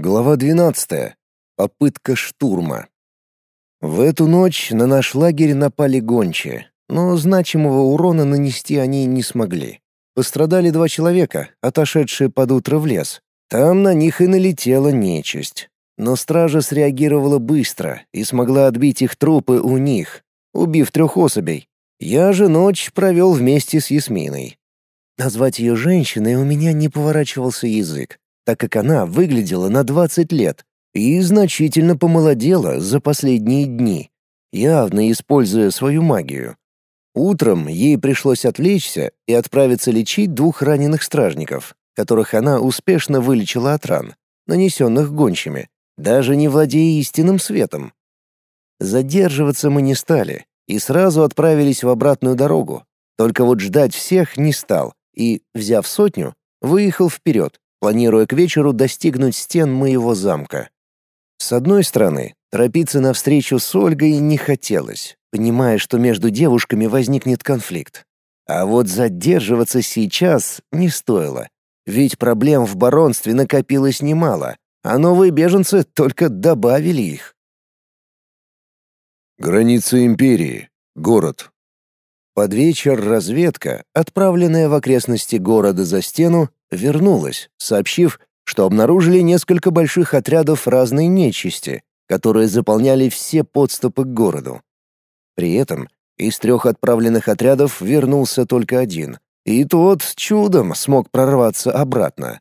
Глава 12. Попытка штурма. В эту ночь на наш лагерь напали гончие, но значимого урона нанести они не смогли. Пострадали два человека, отошедшие под утро в лес. Там на них и налетела нечисть. Но стража среагировала быстро и смогла отбить их трупы у них, убив трех особей. Я же ночь провел вместе с Ясминой. Назвать ее женщиной у меня не поворачивался язык так как она выглядела на 20 лет и значительно помолодела за последние дни, явно используя свою магию. Утром ей пришлось отвлечься и отправиться лечить двух раненых стражников, которых она успешно вылечила от ран, нанесенных гончими, даже не владея истинным светом. Задерживаться мы не стали и сразу отправились в обратную дорогу. Только вот ждать всех не стал и, взяв сотню, выехал вперед, планируя к вечеру достигнуть стен моего замка. С одной стороны, торопиться навстречу с Ольгой не хотелось, понимая, что между девушками возникнет конфликт. А вот задерживаться сейчас не стоило, ведь проблем в баронстве накопилось немало, а новые беженцы только добавили их. Граница империи. Город. Под вечер разведка, отправленная в окрестности города за стену, вернулась, сообщив, что обнаружили несколько больших отрядов разной нечисти, которые заполняли все подступы к городу. При этом из трех отправленных отрядов вернулся только один, и тот чудом смог прорваться обратно.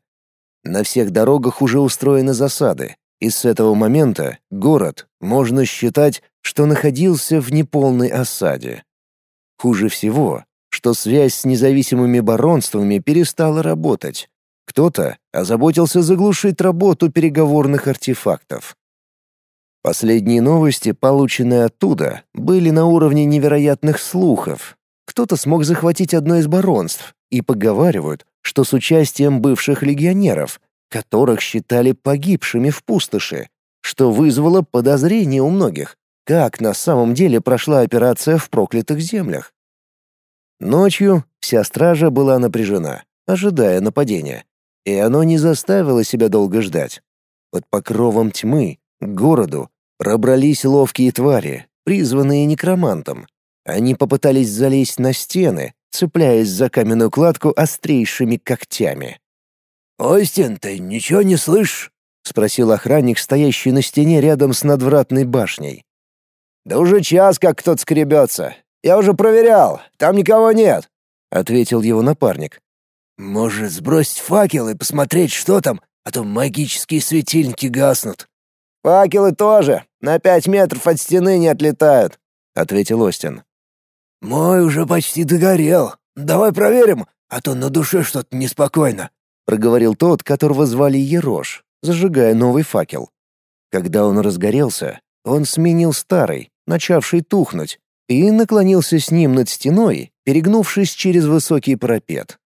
На всех дорогах уже устроены засады, и с этого момента город, можно считать, что находился в неполной осаде. Хуже всего, что связь с независимыми баронствами перестала работать. Кто-то озаботился заглушить работу переговорных артефактов. Последние новости, полученные оттуда, были на уровне невероятных слухов. Кто-то смог захватить одно из баронств, и поговаривают, что с участием бывших легионеров, которых считали погибшими в пустоши, что вызвало подозрение у многих, как на самом деле прошла операция в проклятых землях. Ночью вся стража была напряжена, ожидая нападения, и оно не заставило себя долго ждать. Под покровом тьмы к городу пробрались ловкие твари, призванные некромантом. Они попытались залезть на стены, цепляясь за каменную кладку острейшими когтями. «Остин, ты ничего не слышишь?» — спросил охранник, стоящий на стене рядом с надвратной башней. «Да уже час как кто-то скребется. Я уже проверял, там никого нет», — ответил его напарник. «Может, сбросить факел и посмотреть, что там, а то магические светильники гаснут». «Факелы тоже, на пять метров от стены не отлетают», — ответил Остин. «Мой уже почти догорел. Давай проверим, а то на душе что-то неспокойно», — проговорил тот, которого звали Ерош, зажигая новый факел. Когда он разгорелся, он сменил старый, начавший тухнуть, и наклонился с ним над стеной, перегнувшись через высокий парапет.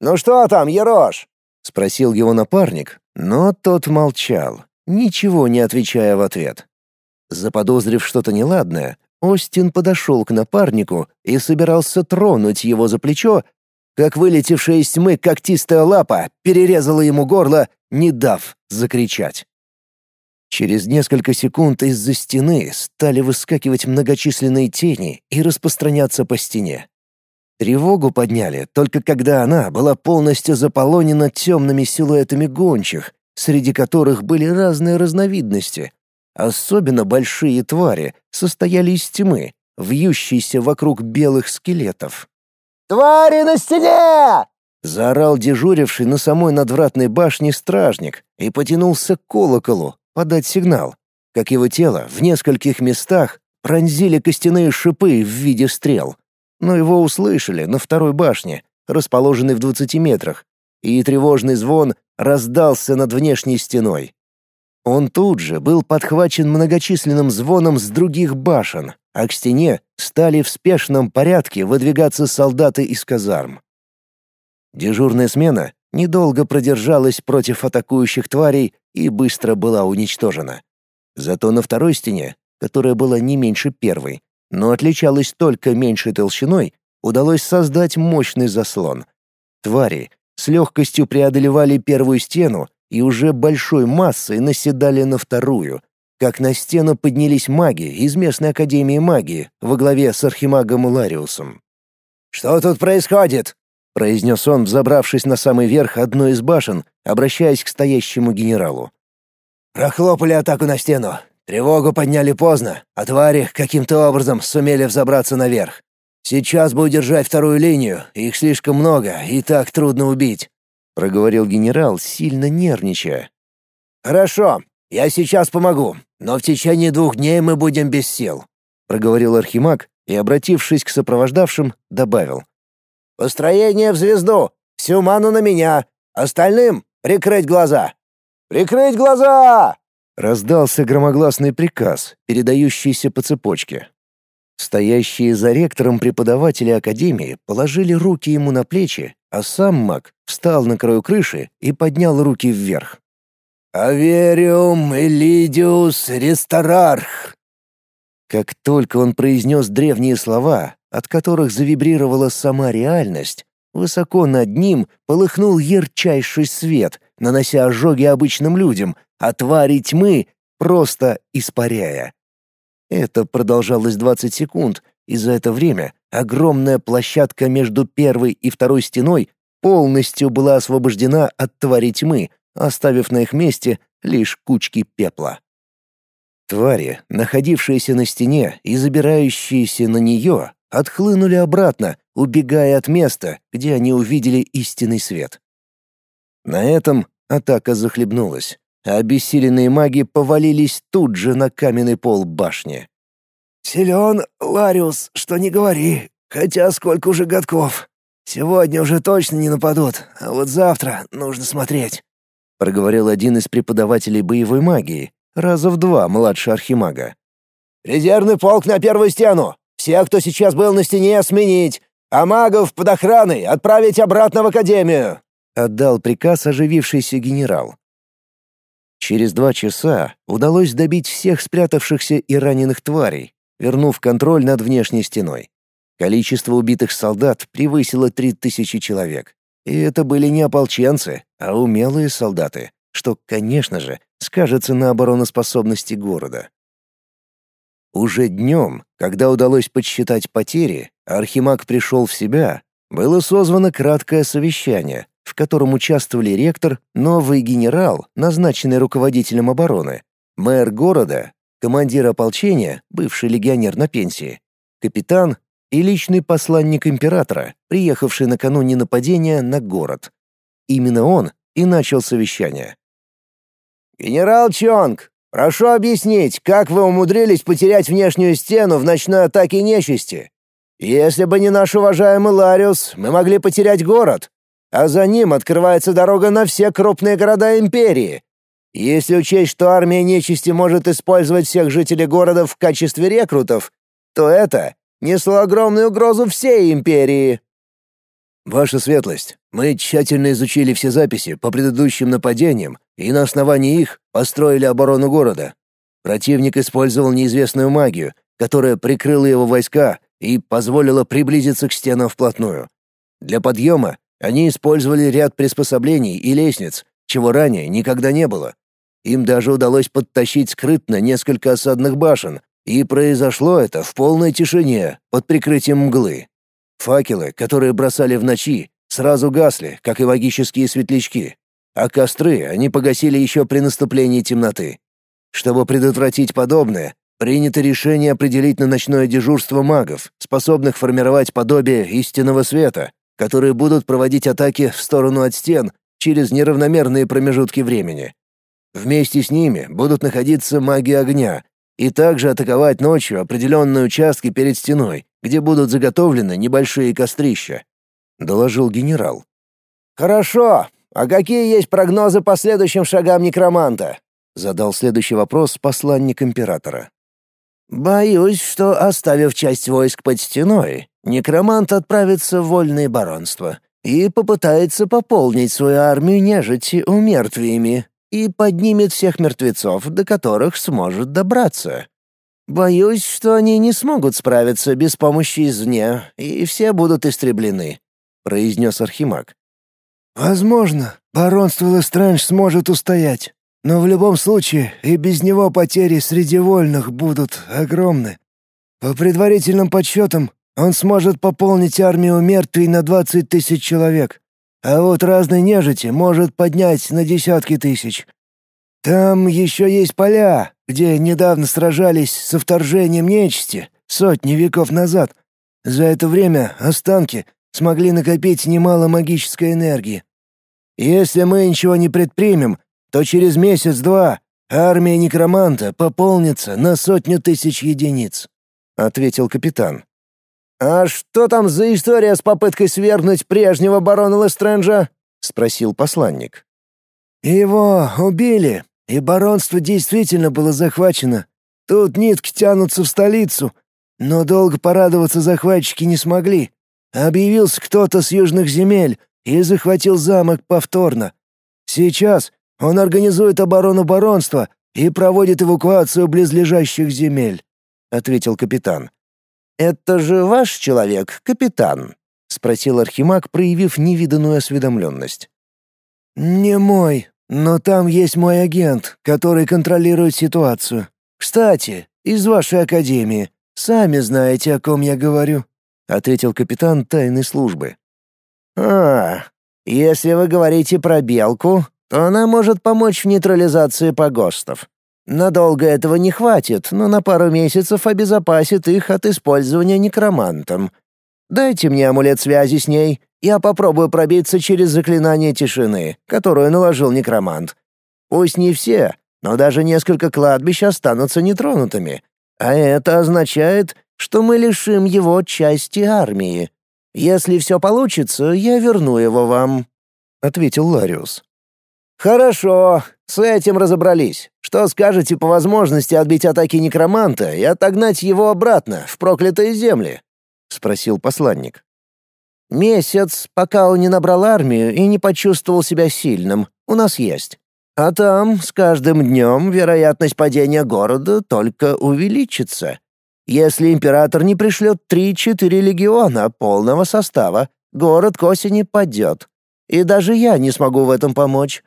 «Ну что там, Ерош?» — спросил его напарник, но тот молчал, ничего не отвечая в ответ. Заподозрив что-то неладное, Остин подошел к напарнику и собирался тронуть его за плечо, как вылетевшая из тьмы когтистая лапа перерезала ему горло, не дав закричать. Через несколько секунд из-за стены стали выскакивать многочисленные тени и распространяться по стене. Тревогу подняли только когда она была полностью заполонена темными силуэтами гончих, среди которых были разные разновидности. Особенно большие твари состояли из тьмы, вьющейся вокруг белых скелетов. «Твари на стене!» Заорал дежуривший на самой надвратной башне стражник и потянулся к колоколу, подать сигнал, как его тело в нескольких местах пронзили костяные шипы в виде стрел. Но его услышали на второй башне, расположенной в двадцати метрах, и тревожный звон раздался над внешней стеной. Он тут же был подхвачен многочисленным звоном с других башен, а к стене стали в спешном порядке выдвигаться солдаты из казарм. Дежурная смена недолго продержалась против атакующих тварей и быстро была уничтожена. Зато на второй стене, которая была не меньше первой, но отличалась только меньшей толщиной, удалось создать мощный заслон. Твари с легкостью преодолевали первую стену и уже большой массой наседали на вторую, как на стену поднялись маги из местной академии магии во главе с архимагом Лариусом. «Что тут происходит?» — произнес он, взобравшись на самый верх одной из башен, обращаясь к стоящему генералу. «Прохлопали атаку на стену. Тревогу подняли поздно, а твари каким-то образом сумели взобраться наверх. Сейчас бы удержать вторую линию, их слишком много, и так трудно убить», — проговорил генерал, сильно нервничая. «Хорошо, я сейчас помогу, но в течение двух дней мы будем без сил», — проговорил Архимаг и, обратившись к сопровождавшим, добавил. «Построение в звезду, всю ману на меня, остальным прикрыть глаза». «Прикрыть глаза!» — раздался громогласный приказ, передающийся по цепочке. Стоящие за ректором преподаватели академии положили руки ему на плечи, а сам маг встал на краю крыши и поднял руки вверх. «Авериум Элидиус Ресторарх!» Как только он произнес древние слова, от которых завибрировала сама реальность, высоко над ним полыхнул ярчайший свет, нанося ожоги обычным людям, а твари тьмы просто испаряя. Это продолжалось 20 секунд, и за это время огромная площадка между первой и второй стеной полностью была освобождена от твари тьмы, оставив на их месте лишь кучки пепла. Твари, находившиеся на стене и забирающиеся на нее, отхлынули обратно, убегая от места, где они увидели истинный свет. На этом атака захлебнулась а обессиленные маги повалились тут же на каменный пол башни. «Силен, Лариус, что не говори, хотя сколько уже годков. Сегодня уже точно не нападут, а вот завтра нужно смотреть», — проговорил один из преподавателей боевой магии, раза в два младше архимага. «Резервный полк на первую стену! Все, кто сейчас был на стене, сменить, а магов под охраной отправить обратно в академию!» — отдал приказ оживившийся генерал. Через два часа удалось добить всех спрятавшихся и раненых тварей, вернув контроль над внешней стеной. Количество убитых солдат превысило три тысячи человек. И это были не ополченцы, а умелые солдаты, что, конечно же, скажется на обороноспособности города. Уже днем, когда удалось подсчитать потери, Архимаг пришел в себя, было созвано краткое совещание, в котором участвовали ректор, новый генерал, назначенный руководителем обороны, мэр города, командир ополчения, бывший легионер на пенсии, капитан и личный посланник императора, приехавший накануне нападения на город. Именно он и начал совещание. «Генерал Чонг, прошу объяснить, как вы умудрились потерять внешнюю стену в ночной атаке нечисти? Если бы не наш уважаемый Лариус, мы могли потерять город а за ним открывается дорога на все крупные города империи. Если учесть, что армия нечисти может использовать всех жителей города в качестве рекрутов, то это несло огромную угрозу всей империи. Ваша светлость, мы тщательно изучили все записи по предыдущим нападениям и на основании их построили оборону города. Противник использовал неизвестную магию, которая прикрыла его войска и позволила приблизиться к стенам вплотную. Для подъема они использовали ряд приспособлений и лестниц, чего ранее никогда не было. Им даже удалось подтащить скрытно несколько осадных башен, и произошло это в полной тишине, под прикрытием мглы. Факелы, которые бросали в ночи, сразу гасли, как и магические светлячки, а костры они погасили еще при наступлении темноты. Чтобы предотвратить подобное, принято решение определить на ночное дежурство магов, способных формировать подобие истинного света, которые будут проводить атаки в сторону от стен через неравномерные промежутки времени. Вместе с ними будут находиться маги огня и также атаковать ночью определенные участки перед стеной, где будут заготовлены небольшие кострища», — доложил генерал. «Хорошо. А какие есть прогнозы по следующим шагам некроманта?» — задал следующий вопрос посланник императора. «Боюсь, что, оставив часть войск под стеной, некромант отправится в вольное баронство и попытается пополнить свою армию нежити умертвиями и поднимет всех мертвецов, до которых сможет добраться. Боюсь, что они не смогут справиться без помощи извне, и все будут истреблены», — произнес Архимаг. «Возможно, баронство Лестрэндж сможет устоять. Но в любом случае и без него потери среди вольных будут огромны. По предварительным подсчетам, он сможет пополнить армию мертвей на 20 тысяч человек, а вот разной нежити может поднять на десятки тысяч. Там еще есть поля, где недавно сражались со вторжением нечисти сотни веков назад. За это время останки смогли накопить немало магической энергии. Если мы ничего не предпримем, то через месяц-два армия некроманта пополнится на сотню тысяч единиц», — ответил капитан. «А что там за история с попыткой свергнуть прежнего барона Лестренджа?» — спросил посланник. «Его убили, и баронство действительно было захвачено. Тут нитки тянутся в столицу, но долго порадоваться захватчики не смогли. Объявился кто-то с южных земель и захватил замок повторно. Сейчас он организует оборону баронства и проводит эвакуацию близлежащих земель», — ответил капитан. «Это же ваш человек, капитан?» — спросил Архимаг, проявив невиданную осведомленность. «Не мой, но там есть мой агент, который контролирует ситуацию. Кстати, из вашей академии. Сами знаете, о ком я говорю», — ответил капитан тайной службы. «А, если вы говорите про белку, то она может помочь в нейтрализации погостов. Надолго этого не хватит, но на пару месяцев обезопасит их от использования некромантом. Дайте мне амулет связи с ней, я попробую пробиться через заклинание тишины, которое наложил некромант. Пусть не все, но даже несколько кладбищ останутся нетронутыми. А это означает, что мы лишим его части армии. Если все получится, я верну его вам», — ответил Лариус. «Хорошо, с этим разобрались. Что скажете по возможности отбить атаки некроманта и отогнать его обратно, в проклятые земли?» — спросил посланник. «Месяц, пока он не набрал армию и не почувствовал себя сильным, у нас есть. А там с каждым днем вероятность падения города только увеличится. Если император не пришлет три-четыре легиона полного состава, город к осени падет. И даже я не смогу в этом помочь.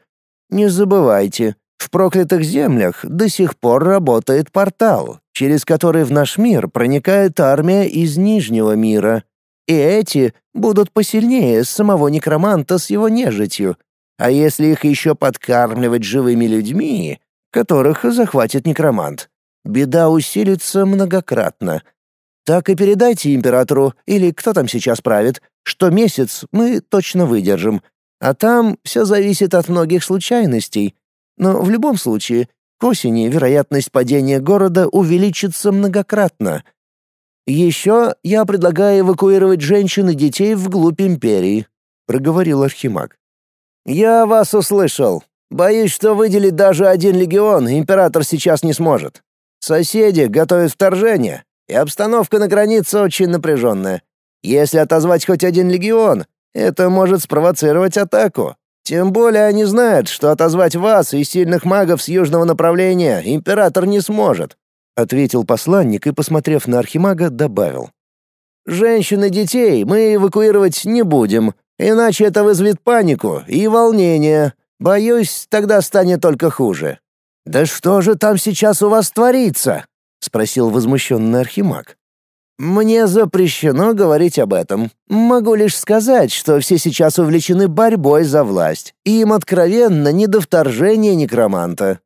Не забывайте, в проклятых землях до сих пор работает портал, через который в наш мир проникает армия из Нижнего мира. И эти будут посильнее самого некроманта с его нежитью. А если их еще подкармливать живыми людьми, которых захватит некромант, беда усилится многократно. Так и передайте императору, или кто там сейчас правит, что месяц мы точно выдержим, а там все зависит от многих случайностей. Но в любом случае, к осени вероятность падения города увеличится многократно. Еще я предлагаю эвакуировать женщин и детей вглубь империи, проговорил Архимаг. Я вас услышал. Боюсь, что выделить даже один легион император сейчас не сможет. Соседи готовят вторжение, и обстановка на границе очень напряженная. Если отозвать хоть один легион, это может спровоцировать атаку. Тем более они знают, что отозвать вас и сильных магов с южного направления император не сможет», — ответил посланник и, посмотрев на архимага, добавил. «Женщин и детей мы эвакуировать не будем, иначе это вызовет панику и волнение. Боюсь, тогда станет только хуже». «Да что же там сейчас у вас творится?» — спросил возмущенный архимаг. «Мне запрещено говорить об этом. Могу лишь сказать, что все сейчас увлечены борьбой за власть, и им откровенно не до вторжения некроманта.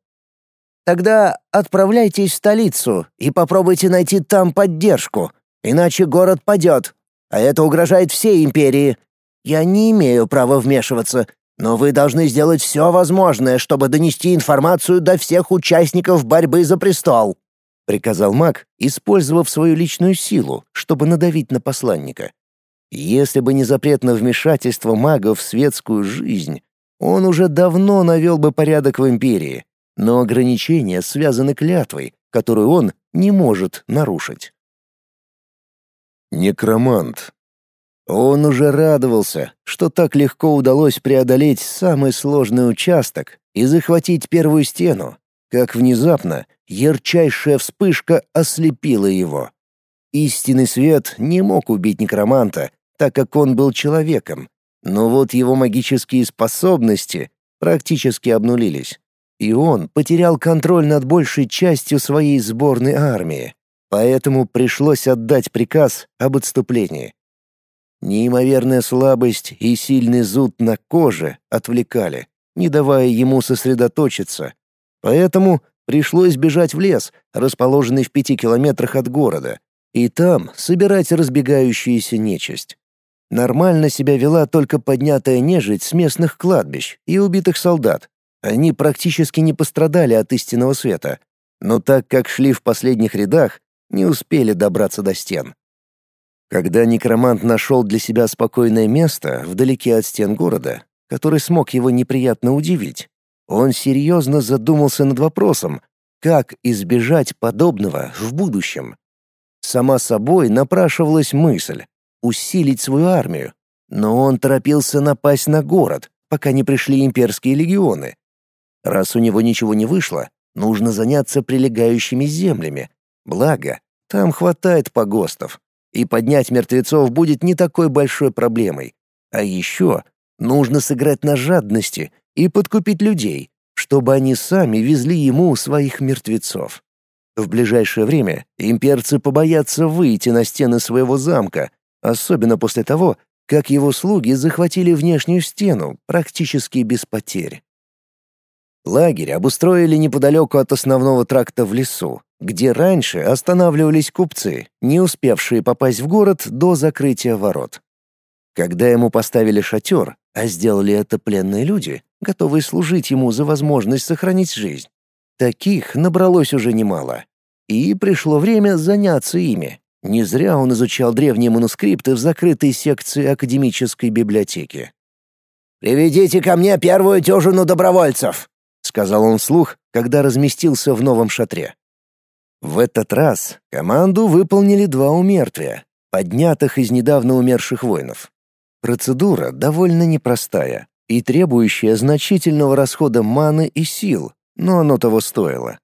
Тогда отправляйтесь в столицу и попробуйте найти там поддержку, иначе город падет, а это угрожает всей империи. Я не имею права вмешиваться, но вы должны сделать все возможное, чтобы донести информацию до всех участников борьбы за престол». — приказал маг, использовав свою личную силу, чтобы надавить на посланника. Если бы не запрет на вмешательство магов в светскую жизнь, он уже давно навел бы порядок в империи, но ограничения связаны клятвой, которую он не может нарушить. Некромант. Он уже радовался, что так легко удалось преодолеть самый сложный участок и захватить первую стену, как внезапно ярчайшая вспышка ослепила его. Истинный свет не мог убить некроманта, так как он был человеком, Но вот его магические способности практически обнулились, и он потерял контроль над большей частью своей сборной армии, поэтому пришлось отдать приказ об отступлении. Неимоверная слабость и сильный зуд на коже отвлекали, не давая ему сосредоточиться, поэтому пришлось бежать в лес, расположенный в пяти километрах от города, и там собирать разбегающуюся нечисть. Нормально себя вела только поднятая нежить с местных кладбищ и убитых солдат. Они практически не пострадали от истинного света, но так как шли в последних рядах, не успели добраться до стен. Когда некромант нашел для себя спокойное место вдалеке от стен города, который смог его неприятно удивить, он серьезно задумался над вопросом, как избежать подобного в будущем. Сама собой напрашивалась мысль усилить свою армию, но он торопился напасть на город, пока не пришли имперские легионы. Раз у него ничего не вышло, нужно заняться прилегающими землями. Благо, там хватает погостов, и поднять мертвецов будет не такой большой проблемой. А еще нужно сыграть на жадности и подкупить людей, чтобы они сами везли ему своих мертвецов. В ближайшее время имперцы побоятся выйти на стены своего замка особенно после того, как его слуги захватили внешнюю стену практически без потерь. Лагерь обустроили неподалеку от основного тракта в лесу, где раньше останавливались купцы, не успевшие попасть в город до закрытия ворот. Когда ему поставили шатер, а сделали это пленные люди, готовые служить ему за возможность сохранить жизнь, таких набралось уже немало. И пришло время заняться ими, не зря он изучал древние манускрипты в закрытой секции академической библиотеки. «Приведите ко мне первую дюжину добровольцев», — сказал он вслух, когда разместился в новом шатре. В этот раз команду выполнили два умертвия, поднятых из недавно умерших воинов. Процедура довольно непростая и требующая значительного расхода маны и сил, но оно того стоило.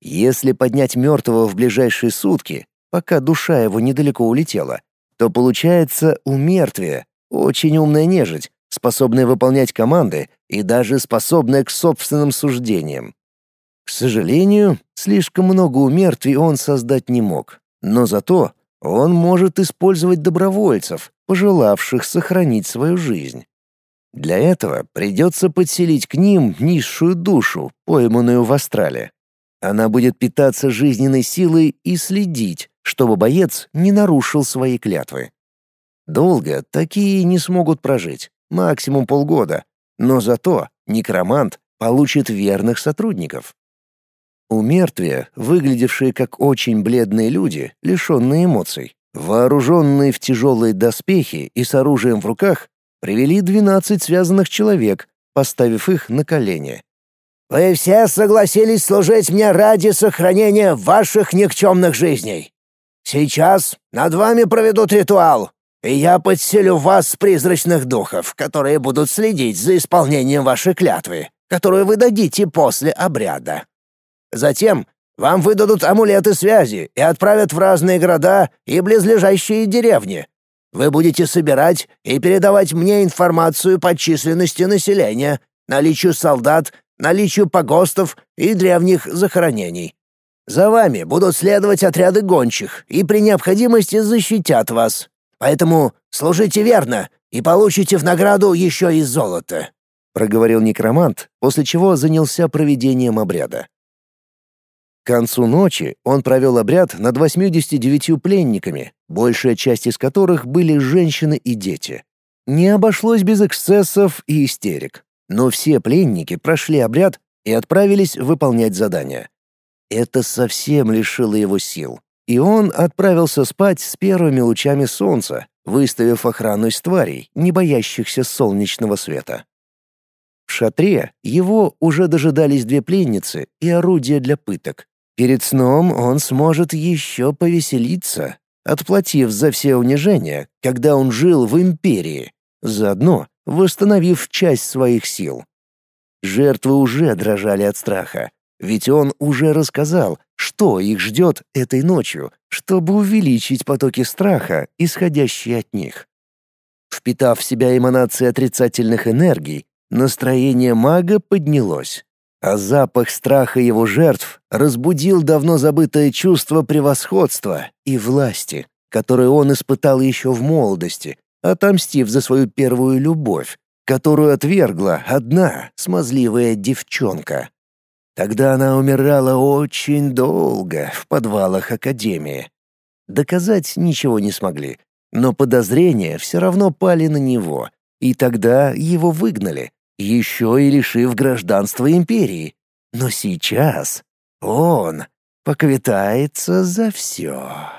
Если поднять мертвого в ближайшие сутки, пока душа его недалеко улетела, то получается у мертвия очень умная нежить, способная выполнять команды и даже способная к собственным суждениям. К сожалению, слишком много умертвий он создать не мог, но зато он может использовать добровольцев, пожелавших сохранить свою жизнь. Для этого придется подселить к ним низшую душу, пойманную в астрале. Она будет питаться жизненной силой и следить, чтобы боец не нарушил свои клятвы. Долго такие не смогут прожить, максимум полгода, но зато некромант получит верных сотрудников. У мертвия, выглядевшие как очень бледные люди, лишенные эмоций, вооруженные в тяжелые доспехи и с оружием в руках, привели 12 связанных человек, поставив их на колени. «Вы все согласились служить мне ради сохранения ваших никчемных жизней. Сейчас над вами проведут ритуал, и я подселю вас призрачных духов, которые будут следить за исполнением вашей клятвы, которую вы дадите после обряда. Затем вам выдадут амулеты связи и отправят в разные города и близлежащие деревни. Вы будете собирать и передавать мне информацию по численности населения, наличию солдат, наличию погостов и древних захоронений. За вами будут следовать отряды гончих и при необходимости защитят вас. Поэтому служите верно и получите в награду еще и золото», — проговорил некромант, после чего занялся проведением обряда. К концу ночи он провел обряд над 89 пленниками, большая часть из которых были женщины и дети. Не обошлось без эксцессов и истерик, но все пленники прошли обряд и отправились выполнять задания. Это совсем лишило его сил, и он отправился спать с первыми лучами солнца, выставив охрану из тварей, не боящихся солнечного света. В шатре его уже дожидались две пленницы и орудия для пыток. Перед сном он сможет еще повеселиться, отплатив за все унижения, когда он жил в империи, заодно восстановив часть своих сил. Жертвы уже дрожали от страха, ведь он уже рассказал, что их ждет этой ночью, чтобы увеличить потоки страха, исходящие от них. Впитав в себя эманации отрицательных энергий, настроение мага поднялось. А запах страха его жертв разбудил давно забытое чувство превосходства и власти, которое он испытал еще в молодости, отомстив за свою первую любовь, которую отвергла одна смазливая девчонка. Тогда она умирала очень долго в подвалах Академии. Доказать ничего не смогли, но подозрения все равно пали на него, и тогда его выгнали, еще и лишив гражданства империи. Но сейчас он поквитается за все.